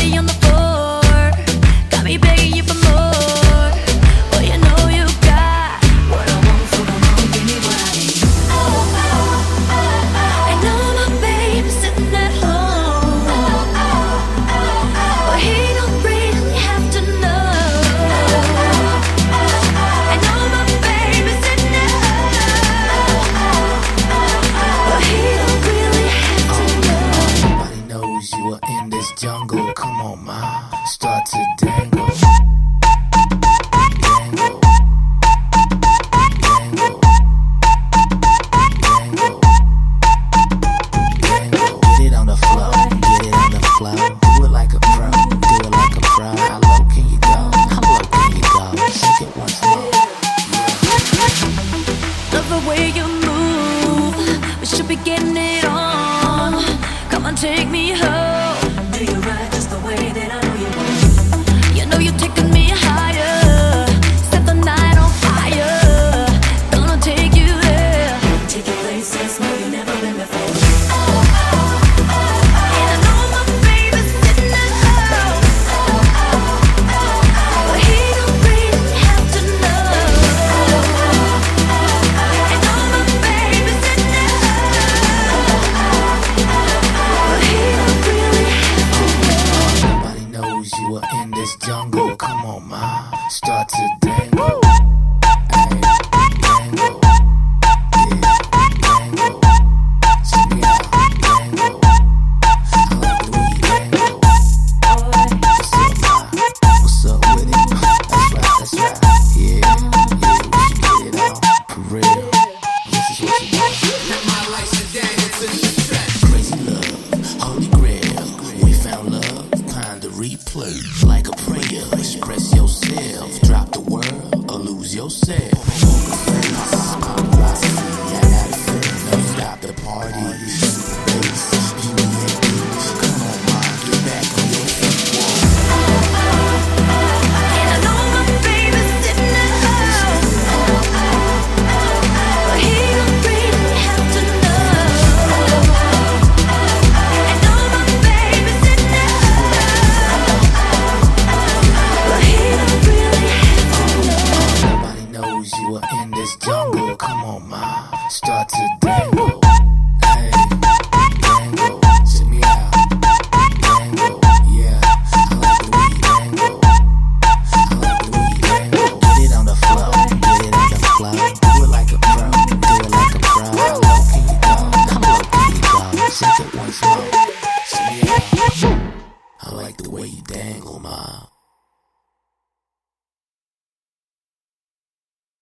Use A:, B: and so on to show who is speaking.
A: body on the
B: floor. Got me begging you for to
C: dangle. Dangle. Dangle. Dangle. Get it on the. Get it on the. Do it like a pro. Do it like a pro. Can can Love the way you move. We should be getting it on.
B: Come take me home. Start to do. so sad. My,
C: start to dangle. Hey, dangle, me out. Dangle, yeah. I like the way you dangle. I the dangle. It on the it the. Do it like a pro, do it like a pro. Can it once more, me out. I like the way you dangle, ma.